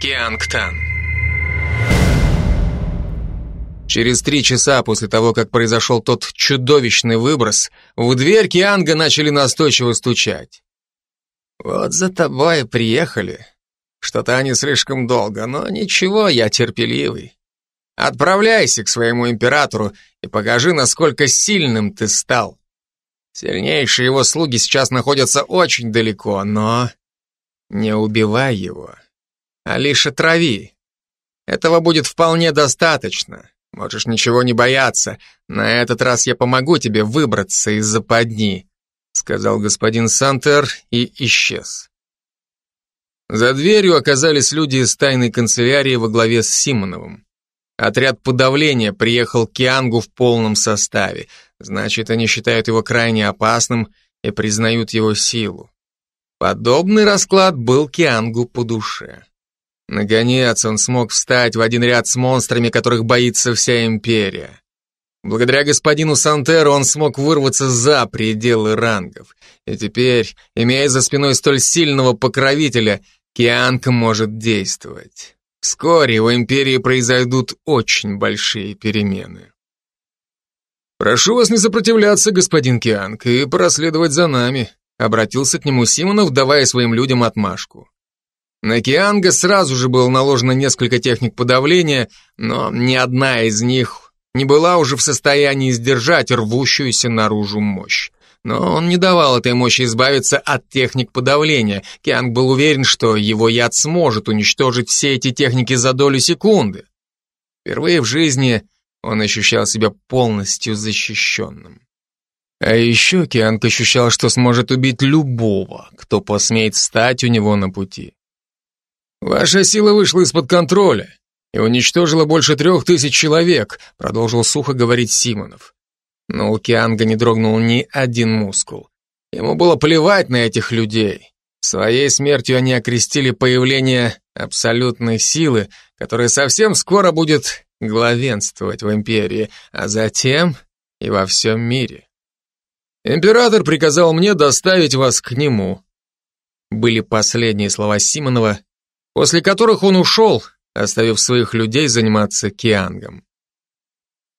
Киангтан. Через три часа после того, как произошел тот чудовищный выброс, в дверь Кианга начали настойчиво стучать. «Вот за тобой приехали. Что-то они слишком долго, но ничего, я терпеливый. Отправляйся к своему императору и покажи, насколько сильным ты стал. Сильнейшие его слуги сейчас находятся очень далеко, но не убивай его, а лишь отрави. Этого будет вполне достаточно. Можешь ничего не бояться. На этот раз я помогу тебе выбраться из западни, сказал господин Сантер и исчез. За дверью оказались люди из тайной канцелярии во главе с Симоновым. Отряд подавления приехал к Киангу в полном составе. Значит, они считают его крайне опасным и признают его силу. Подобный расклад был Киангу по душе. Наконец он смог встать в один ряд с монстрами, которых боится вся империя. Благодаря господину Сантеру он смог вырваться за пределы рангов. И теперь, имея за спиной столь сильного покровителя, Кианг может действовать. Вскоре в империи произойдут очень большие перемены. «Прошу вас не сопротивляться, господин Кианг, и проследовать за нами», обратился к нему Симонов, давая своим людям отмашку. На Кианга сразу же было наложено несколько техник подавления, но ни одна из них не была уже в состоянии сдержать рвущуюся наружу мощь. Но он не давал этой мощи избавиться от техник подавления. Кианг был уверен, что его яд сможет уничтожить все эти техники за долю секунды. Впервые в жизни он ощущал себя полностью защищенным. А еще Кианг ощущал, что сможет убить любого, кто посмеет встать у него на пути. «Ваша сила вышла из-под контроля и уничтожила больше трех тысяч человек», продолжил сухо говорить Симонов. Но у Кианга не дрогнул ни один мускул. Ему было плевать на этих людей. Своей смертью они окрестили появление абсолютной силы, которая совсем скоро будет главенствовать в империи, а затем и во всем мире. Император приказал мне доставить вас к нему. Были последние слова Симонова, после которых он ушел, оставив своих людей заниматься Киангом.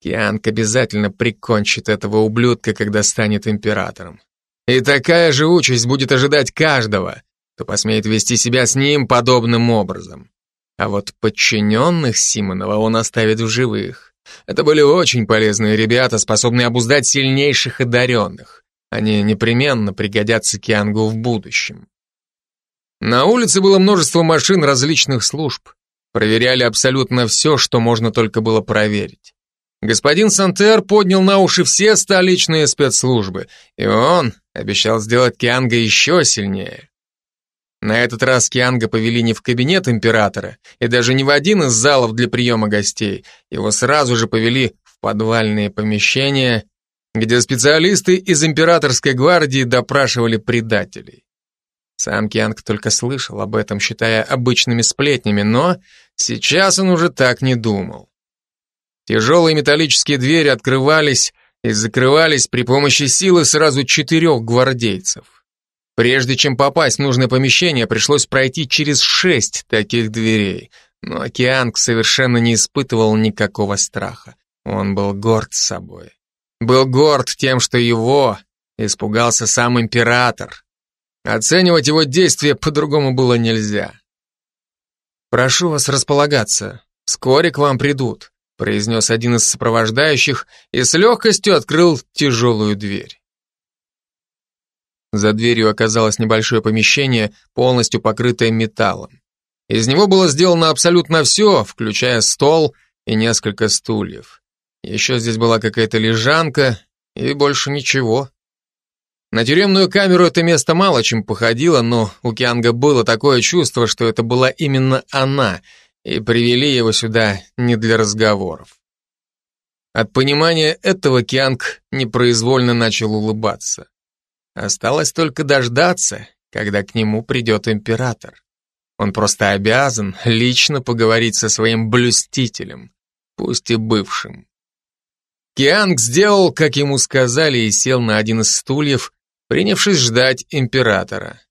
Кианг обязательно прикончит этого ублюдка, когда станет императором. И такая же участь будет ожидать каждого, кто посмеет вести себя с ним подобным образом. А вот подчиненных Симонова он оставит в живых. Это были очень полезные ребята, способные обуздать сильнейших одаренных. Они непременно пригодятся Киангу в будущем. На улице было множество машин различных служб. Проверяли абсолютно все, что можно только было проверить. Господин Сантер поднял на уши все столичные спецслужбы, и он обещал сделать Кианга еще сильнее. На этот раз Кианга повели не в кабинет императора и даже не в один из залов для приема гостей. Его сразу же повели в подвальные помещения, где специалисты из императорской гвардии допрашивали предателей. Сам Кианг только слышал об этом, считая обычными сплетнями, но сейчас он уже так не думал. Тяжелые металлические двери открывались и закрывались при помощи силы сразу четырех гвардейцев. Прежде чем попасть в нужное помещение, пришлось пройти через шесть таких дверей. Но Океанг совершенно не испытывал никакого страха. Он был горд собой. Был горд тем, что его испугался сам император. Оценивать его действия по-другому было нельзя. «Прошу вас располагаться. Вскоре к вам придут произнес один из сопровождающих и с легкостью открыл тяжелую дверь. За дверью оказалось небольшое помещение, полностью покрытое металлом. Из него было сделано абсолютно все, включая стол и несколько стульев. Еще здесь была какая-то лежанка и больше ничего. На тюремную камеру это место мало чем походило, но у Кианга было такое чувство, что это была именно она, и привели его сюда не для разговоров. От понимания этого Кианг непроизвольно начал улыбаться. Осталось только дождаться, когда к нему придет император. Он просто обязан лично поговорить со своим блюстителем, пусть и бывшим. Кианг сделал, как ему сказали, и сел на один из стульев, принявшись ждать императора.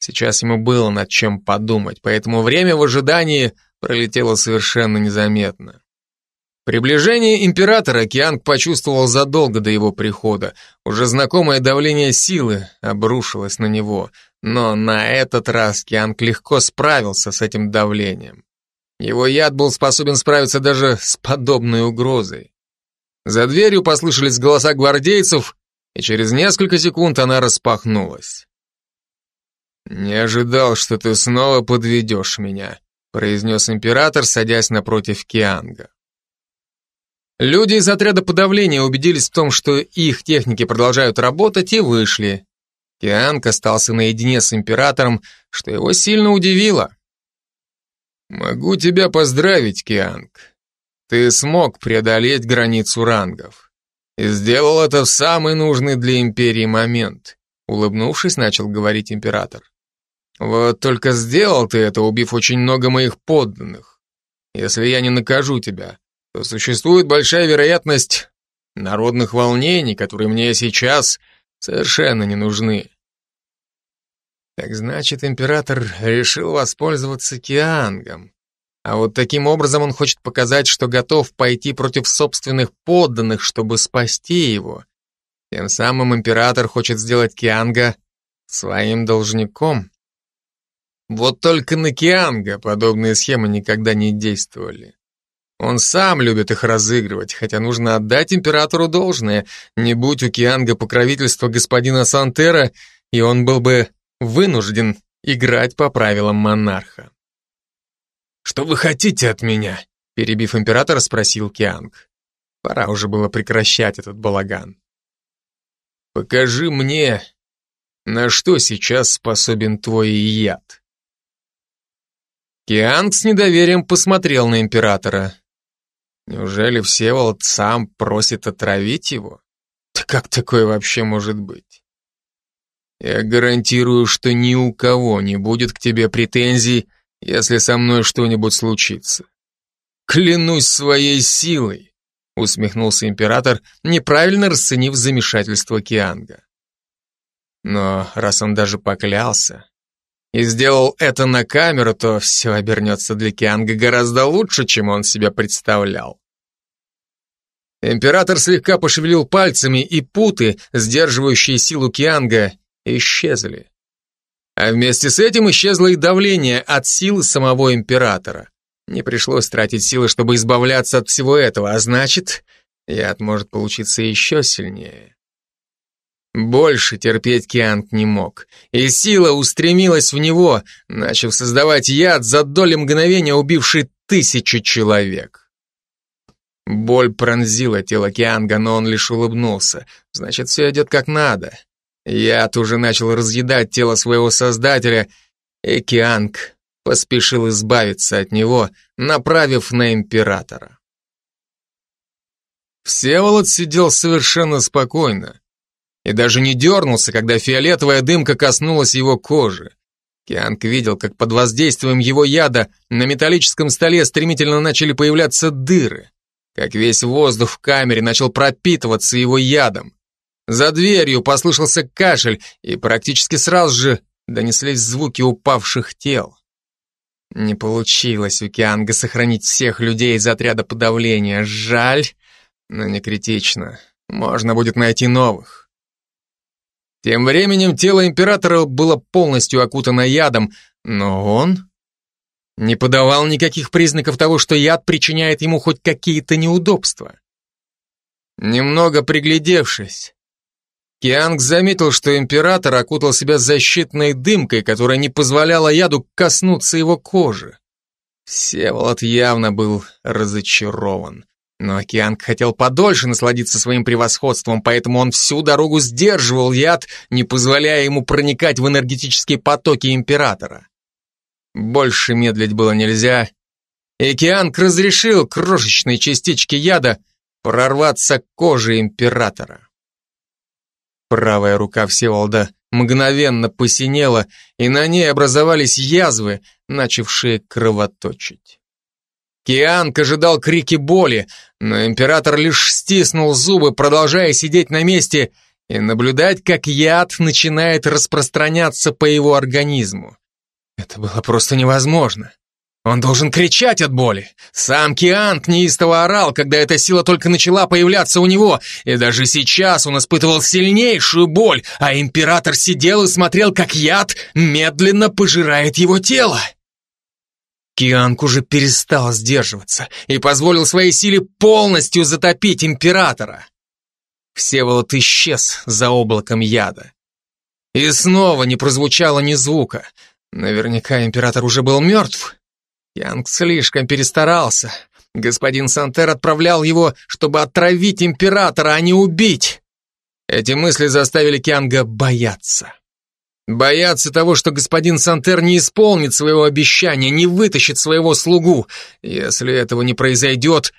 Сейчас ему было над чем подумать, поэтому время в ожидании пролетело совершенно незаметно. Приближение императора Кианг почувствовал задолго до его прихода. Уже знакомое давление силы обрушилось на него, но на этот раз Кианг легко справился с этим давлением. Его яд был способен справиться даже с подобной угрозой. За дверью послышались голоса гвардейцев, и через несколько секунд она распахнулась. «Не ожидал, что ты снова подведешь меня», произнес император, садясь напротив Кианга. Люди из отряда подавления убедились в том, что их техники продолжают работать, и вышли. Кианг остался наедине с императором, что его сильно удивило. «Могу тебя поздравить, Кианг. Ты смог преодолеть границу рангов. Сделал это в самый нужный для империи момент», улыбнувшись, начал говорить император. «Вот только сделал ты это, убив очень много моих подданных. Если я не накажу тебя, то существует большая вероятность народных волнений, которые мне сейчас совершенно не нужны. Так значит, император решил воспользоваться Киангом. А вот таким образом он хочет показать, что готов пойти против собственных подданных, чтобы спасти его. Тем самым император хочет сделать Кианга своим должником. Вот только на Кианга подобные схемы никогда не действовали. Он сам любит их разыгрывать, хотя нужно отдать императору должное. Не будь у Кианга покровительства господина Сантера, и он был бы вынужден играть по правилам монарха. «Что вы хотите от меня?» Перебив императора, спросил Кианг. Пора уже было прекращать этот балаган. «Покажи мне, на что сейчас способен твой яд». Кианг с недоверием посмотрел на императора. Неужели Всеволод сам просит отравить его? Да как такое вообще может быть? Я гарантирую, что ни у кого не будет к тебе претензий, если со мной что-нибудь случится. Клянусь своей силой, усмехнулся император, неправильно расценив замешательство Кианга. Но раз он даже поклялся и сделал это на камеру, то все обернется для Кианга гораздо лучше, чем он себе представлял. Император слегка пошевелил пальцами, и путы, сдерживающие силу Кианга, исчезли. А вместе с этим исчезло и давление от силы самого императора. Не пришлось тратить силы, чтобы избавляться от всего этого, а значит, яд может получиться еще сильнее. Больше терпеть Кианг не мог, и сила устремилась в него, начав создавать яд за доли мгновения, убивший тысячи человек. Боль пронзила тело Кианга, но он лишь улыбнулся. Значит, все идет как надо. Яд уже начал разъедать тело своего создателя, и Кианг поспешил избавиться от него, направив на императора. Всеволод сидел совершенно спокойно и даже не дернулся, когда фиолетовая дымка коснулась его кожи. Кианг видел, как под воздействием его яда на металлическом столе стремительно начали появляться дыры как весь воздух в камере начал пропитываться его ядом. За дверью послышался кашель, и практически сразу же донеслись звуки упавших тел. Не получилось у Кианга сохранить всех людей из отряда подавления. Жаль, но не критично. Можно будет найти новых. Тем временем тело императора было полностью окутано ядом, но он не подавал никаких признаков того, что яд причиняет ему хоть какие-то неудобства. Немного приглядевшись, Кианг заметил, что император окутал себя защитной дымкой, которая не позволяла яду коснуться его кожи. Всеволод явно был разочарован. Но Кианг хотел подольше насладиться своим превосходством, поэтому он всю дорогу сдерживал яд, не позволяя ему проникать в энергетические потоки императора. Больше медлить было нельзя, и Кианг разрешил крошечной частичке яда прорваться к коже императора. Правая рука Всеволода мгновенно посинела, и на ней образовались язвы, начавшие кровоточить. Кианг ожидал крики боли, но император лишь стиснул зубы, продолжая сидеть на месте и наблюдать, как яд начинает распространяться по его организму. Это было просто невозможно. Он должен кричать от боли. Сам Кианг неистово орал, когда эта сила только начала появляться у него, и даже сейчас он испытывал сильнейшую боль, а император сидел и смотрел, как яд медленно пожирает его тело. Кианг уже перестал сдерживаться и позволил своей силе полностью затопить императора. Всеволод исчез за облаком яда. И снова не прозвучало ни звука. Наверняка император уже был мертв. Янг слишком перестарался. Господин Сантер отправлял его, чтобы отравить императора, а не убить. Эти мысли заставили Кианга бояться. Бояться того, что господин Сантер не исполнит своего обещания, не вытащит своего слугу. Если этого не произойдет,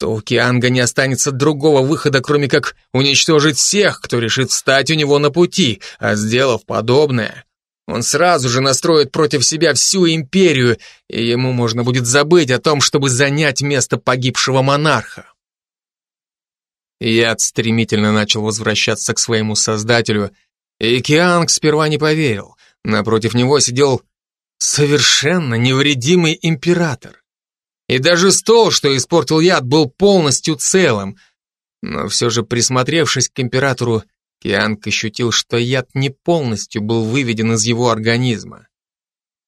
то у Кианга не останется другого выхода, кроме как уничтожить всех, кто решит встать у него на пути, а сделав подобное, он сразу же настроит против себя всю империю, и ему можно будет забыть о том, чтобы занять место погибшего монарха. Яд стремительно начал возвращаться к своему создателю, и Кианг сперва не поверил. Напротив него сидел совершенно невредимый император. И даже стол, что испортил яд, был полностью целым. Но все же, присмотревшись к императору, Кианг ощутил, что яд не полностью был выведен из его организма.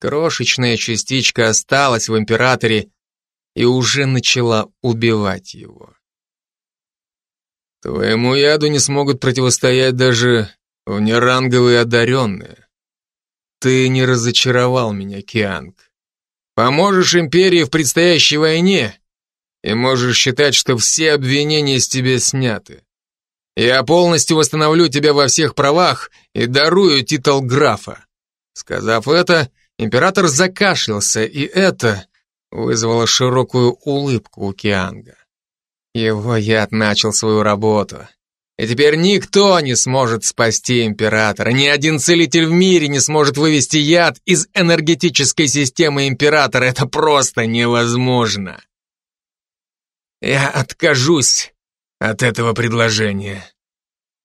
Крошечная частичка осталась в императоре и уже начала убивать его. Твоему яду не смогут противостоять даже внеранговые одаренные. Ты не разочаровал меня, Кианг. Поможешь империи в предстоящей войне, и можешь считать, что все обвинения с тебя сняты. Я полностью восстановлю тебя во всех правах и дарую титул графа. Сказав это, император закашлялся, и это вызвало широкую улыбку у Кианга. Его яд начал свою работу. И теперь никто не сможет спасти императора. Ни один целитель в мире не сможет вывести яд из энергетической системы императора. Это просто невозможно. Я откажусь от этого предложения.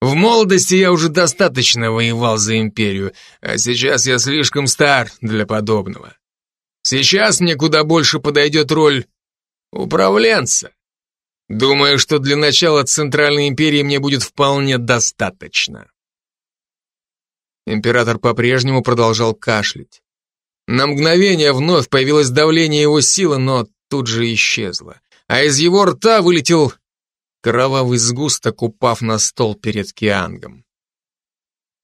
В молодости я уже достаточно воевал за империю, а сейчас я слишком стар для подобного. Сейчас мне куда больше подойдет роль управленца. Думаю, что для начала Центральной империи мне будет вполне достаточно. Император по-прежнему продолжал кашлять. На мгновение вновь появилось давление его силы, но тут же исчезло. А из его рта вылетел кровавый сгусток, упав на стол перед Киангом.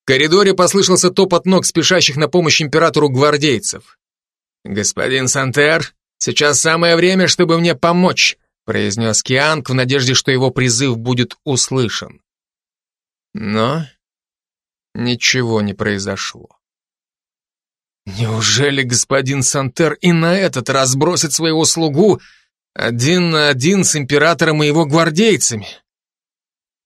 В коридоре послышался топот ног спешащих на помощь императору гвардейцев. «Господин Сантер, сейчас самое время, чтобы мне помочь», произнес Кианг в надежде, что его призыв будет услышан. Но ничего не произошло. Неужели господин Сантер и на этот раз бросит своего слугу один на один с императором и его гвардейцами.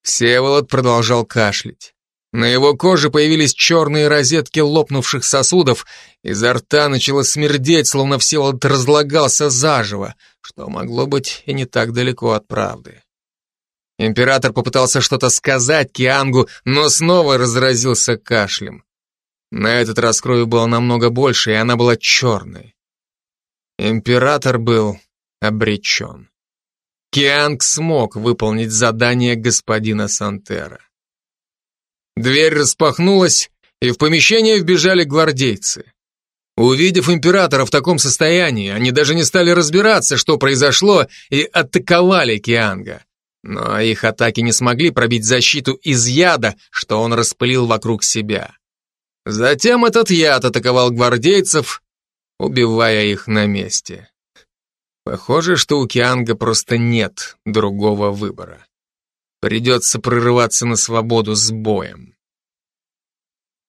Всеволод продолжал кашлять. На его коже появились черные розетки лопнувших сосудов, изо рта начало смердеть, словно Всеволод разлагался заживо, что могло быть и не так далеко от правды. Император попытался что-то сказать Киангу, но снова разразился кашлем. На этот раз крови было намного больше, и она была черной. Император был обречен. Кианг смог выполнить задание господина Сантера. Дверь распахнулась, и в помещение вбежали гвардейцы. Увидев императора в таком состоянии, они даже не стали разбираться, что произошло, и атаковали Кианга. Но их атаки не смогли пробить защиту из яда, что он распылил вокруг себя. Затем этот яд атаковал гвардейцев, убивая их на месте. Похоже, что у Кианга просто нет другого выбора. Придется прорываться на свободу с боем.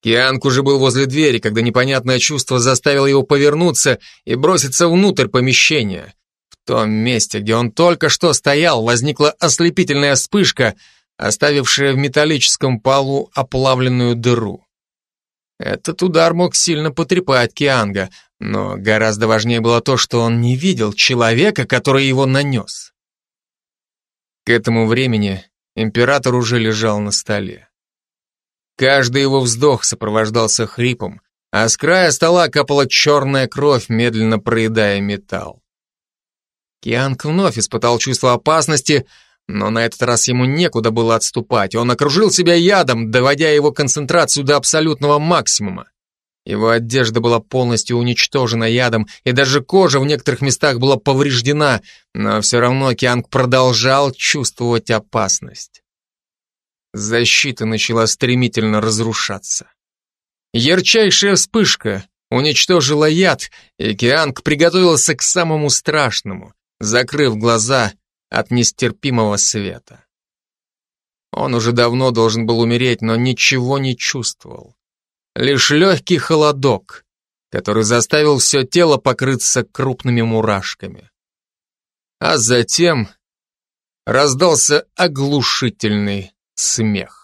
Кианг уже был возле двери, когда непонятное чувство заставило его повернуться и броситься внутрь помещения. В том месте, где он только что стоял, возникла ослепительная вспышка, оставившая в металлическом полу оплавленную дыру. Этот удар мог сильно потрепать Кианга, но гораздо важнее было то, что он не видел человека, который его нанес. К этому времени император уже лежал на столе. Каждый его вздох сопровождался хрипом, а с края стола капала черная кровь, медленно проедая металл. Кианг вновь испытал чувство опасности, но на этот раз ему некуда было отступать. Он окружил себя ядом, доводя его концентрацию до абсолютного максимума. Его одежда была полностью уничтожена ядом, и даже кожа в некоторых местах была повреждена, но все равно Кианг продолжал чувствовать опасность. Защита начала стремительно разрушаться. Ярчайшая вспышка уничтожила яд, и Кианг приготовился к самому страшному, закрыв глаза от нестерпимого света. Он уже давно должен был умереть, но ничего не чувствовал. Лишь легкий холодок, который заставил все тело покрыться крупными мурашками. А затем раздался оглушительный смех.